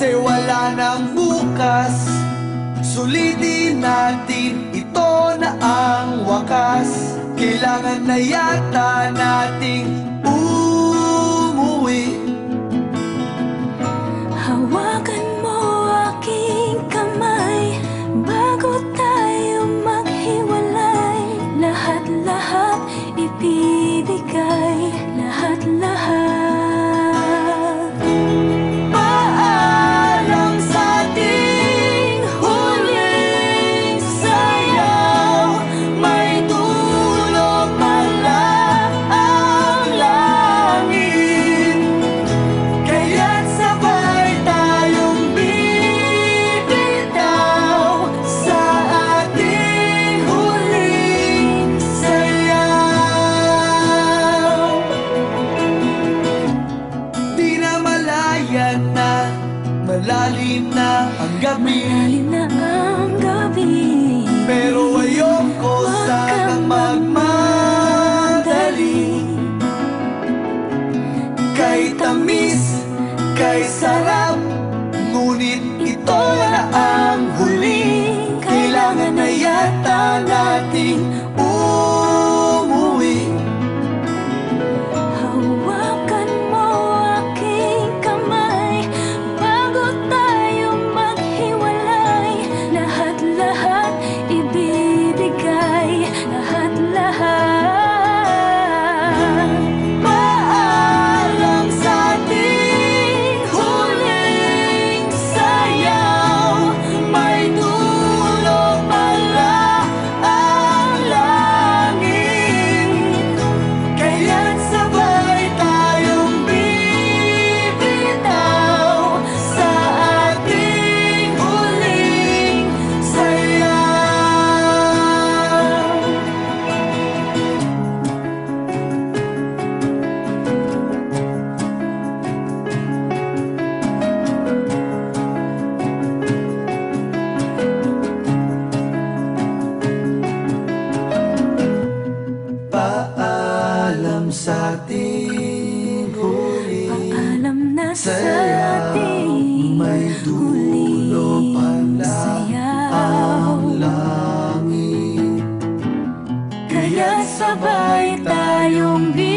Kasi wala nang bukas. Sulitin natin ito na ang wakas. Kailangan na yata nating umuwi. Hawakan mo aking kamay Bago tayo maghiwalay. Lahat-lahat ibibigay Malalim na ang gabi. Malalim na ang gabi. Pero ayoko sanang kang magmadali. Kay tamis, kay sarap Ngunit ito na ang huli. Kailangan na yata nating saya May dulo pala ang langit. Kaya sabay tayong bilang